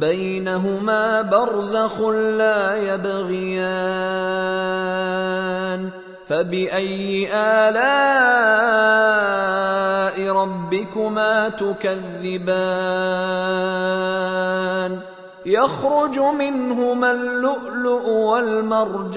بينهما برزخ لا يبغيان فباي الاء ربكما تكذبان يخرج منهما اللؤلؤ والمرجان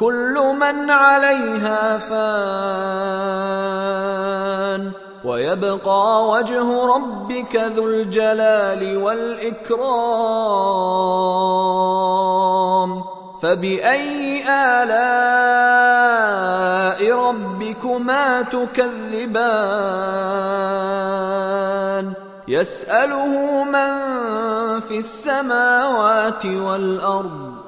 كل من عليها فان. ويبقى وجه ربك ذو الجلال والإكرام. فبأي آلاء ربكما تكذبان؟ يسأله من في السماوات والأرض.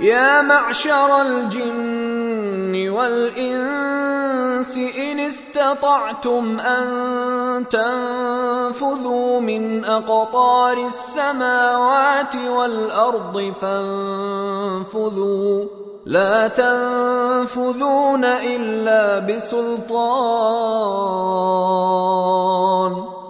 يا معشر الجن والإنس إن استطعتم أن تنفذوا من أقطار السماوات والأرض فانفذوا. لا تنفذون إلا بسلطان.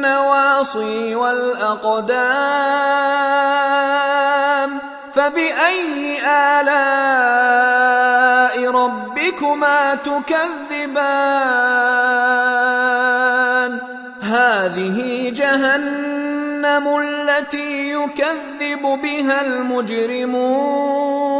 بالنواصي والأقدام فبأي آلاء ربكما تكذبان؟ هذه جهنم التي يكذب بها المجرمون.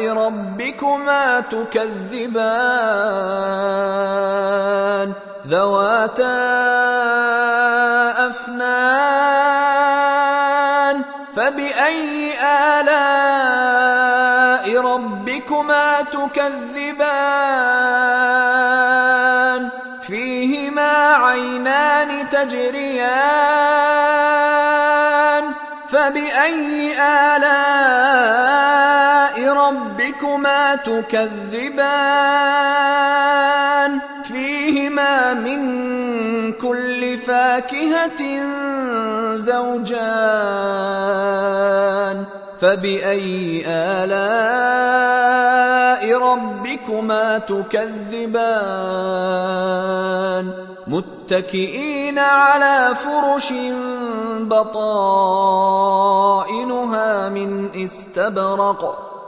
ربكما تكذبان ذواتا أفنان فبأي آلاء ربكما تكذبان فيهما عينان تجريان فبأي آلاء ربكما تكذبان فيهما من كل فاكهه زوجان فباي الاء ربكما تكذبان متكئين على فرش بطائنها من استبرق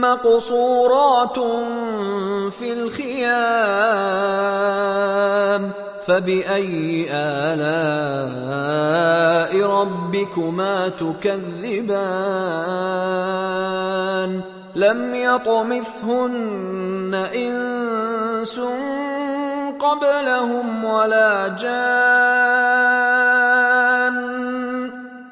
مقصورات في الخيام فبأي آلاء ربكما تكذبان؟ لم يطمثهن إنس قبلهم ولا جان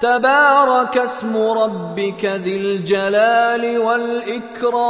تبارك اسم ربك ذي الجلال والإكرام.